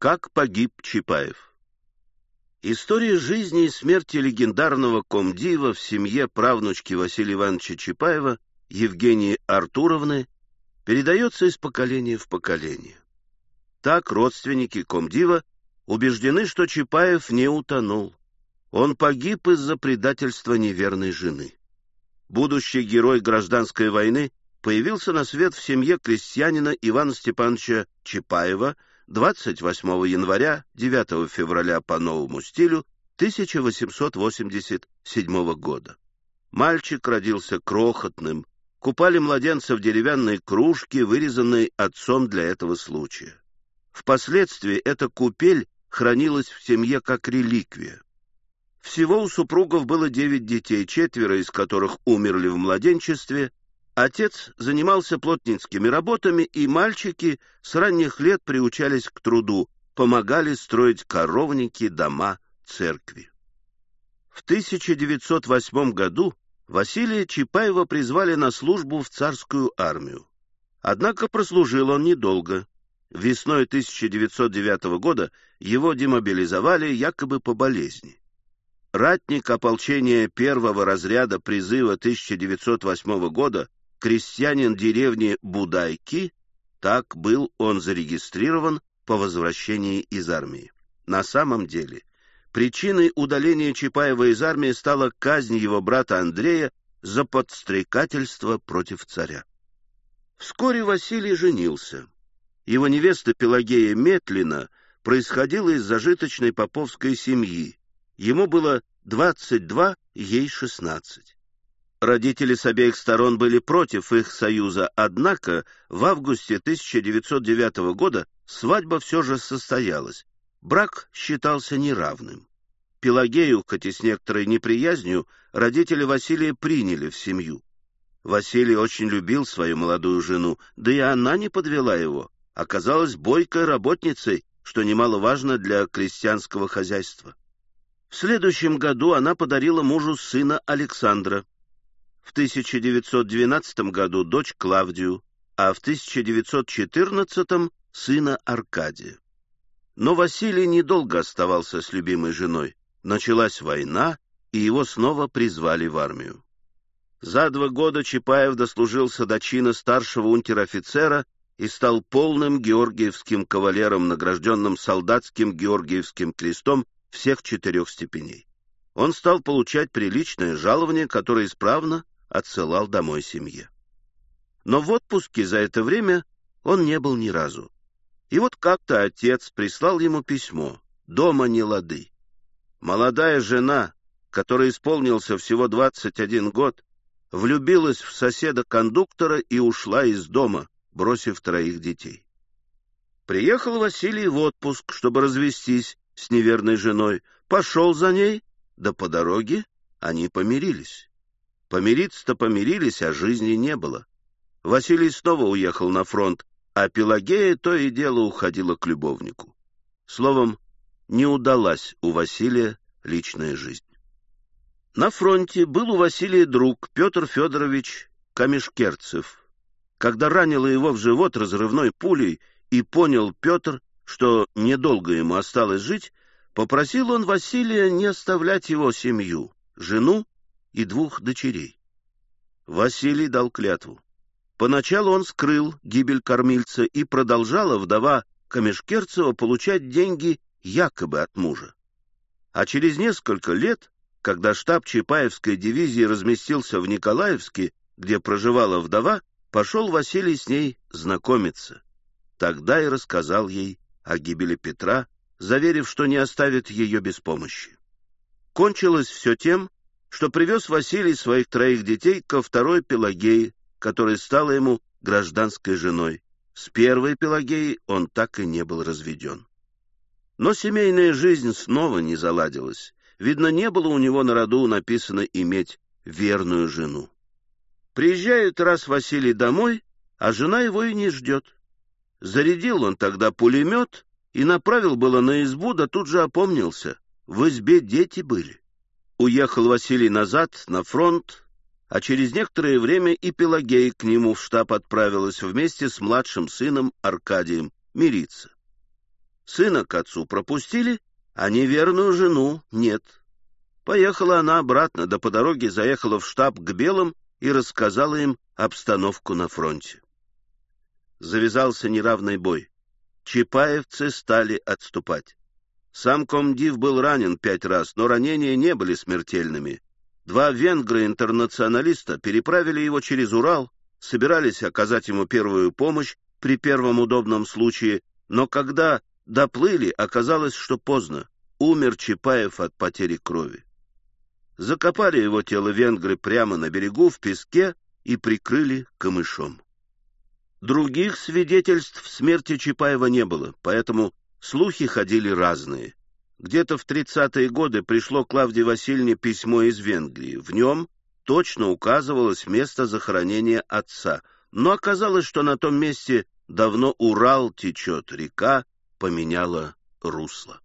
Как погиб Чапаев? История жизни и смерти легендарного комдива в семье правнучки Василия Ивановича Чапаева Евгении Артуровны передается из поколения в поколение. Так родственники комдива убеждены, что Чапаев не утонул. Он погиб из-за предательства неверной жены. Будущий герой гражданской войны появился на свет в семье крестьянина Ивана Степановича Чапаева 28 января 9 февраля по новому стилю 1887 года. Мальчик родился крохотным, купали младенца в деревянной кружке, вырезанной отцом для этого случая. Впоследствии эта купель хранилась в семье как реликвия. Всего у супругов было девять детей, четверо из которых умерли в младенчестве, Отец занимался плотницкими работами, и мальчики с ранних лет приучались к труду, помогали строить коровники, дома, церкви. В 1908 году Василия Чапаева призвали на службу в царскую армию. Однако прослужил он недолго. Весной 1909 года его демобилизовали якобы по болезни. Ратник ополчения первого разряда призыва 1908 года крестьянин деревни Будайки, так был он зарегистрирован по возвращении из армии. На самом деле, причиной удаления Чапаева из армии стала казнь его брата Андрея за подстрекательство против царя. Вскоре Василий женился. Его невеста Пелагея Метлина происходила из зажиточной поповской семьи. Ему было 22, ей 16. Родители с обеих сторон были против их союза, однако в августе 1909 года свадьба все же состоялась. Брак считался неравным. Пелагею, хоть и с некоторой неприязнью, родители Василия приняли в семью. Василий очень любил свою молодую жену, да и она не подвела его, оказалась бойкой работницей, что немаловажно для крестьянского хозяйства. В следующем году она подарила мужу сына Александра, в 1912 году дочь Клавдию, а в 1914 сына Аркадия. Но Василий недолго оставался с любимой женой. Началась война, и его снова призвали в армию. За два года Чапаев дослужился до чина старшего унтер-офицера и стал полным георгиевским кавалером, награжденным солдатским георгиевским крестом всех четырех степеней. Он стал получать приличное жалование, которое исправно отсылал домой семье. Но в отпуске за это время он не был ни разу. И вот как-то отец прислал ему письмо «Дома не лады». Молодая жена, которой исполнился всего 21 год, влюбилась в соседа-кондуктора и ушла из дома, бросив троих детей. Приехал Василий в отпуск, чтобы развестись с неверной женой, пошел за ней, да по дороге они помирились. Помириться-то помирились, а жизни не было. Василий снова уехал на фронт, а Пелагея то и дело уходила к любовнику. Словом, не удалась у Василия личная жизнь. На фронте был у Василия друг Петр Федорович Камешкерцев. Когда ранило его в живот разрывной пулей и понял Петр, что недолго ему осталось жить, попросил он Василия не оставлять его семью, жену и двух дочерей. Василий дал клятву. Поначалу он скрыл гибель кормильца, и продолжала вдова Камешкерцева получать деньги якобы от мужа. А через несколько лет, когда штаб Чапаевской дивизии разместился в Николаевске, где проживала вдова, пошел Василий с ней знакомиться. Тогда и рассказал ей о гибели Петра, заверив, что не оставит ее без помощи. Кончилось все тем, что привез Василий своих троих детей ко второй Пелагее, которая стала ему гражданской женой. С первой Пелагеей он так и не был разведен. Но семейная жизнь снова не заладилась. Видно, не было у него на роду написано иметь верную жену. Приезжает раз Василий домой, а жена его и не ждет. Зарядил он тогда пулемет и направил было на избу, да тут же опомнился. В избе дети были. Уехал Василий назад, на фронт, а через некоторое время и Пелагея к нему в штаб отправилась вместе с младшим сыном Аркадием мириться. Сына к отцу пропустили, а неверную жену нет. Поехала она обратно, да по дороге заехала в штаб к Белым и рассказала им обстановку на фронте. Завязался неравный бой. Чапаевцы стали отступать. Сам комдив был ранен пять раз, но ранения не были смертельными. Два венгра-интернационалиста переправили его через Урал, собирались оказать ему первую помощь при первом удобном случае, но когда доплыли, оказалось, что поздно. Умер Чапаев от потери крови. Закопали его тело венгры прямо на берегу в песке и прикрыли камышом. Других свидетельств смерти Чапаева не было, поэтому слухи ходили разные. Где-то в 30-е годы пришло Клавдии Васильевне письмо из Венгрии. В нем точно указывалось место захоронения отца, но оказалось, что на том месте давно Урал течет, река поменяла русло.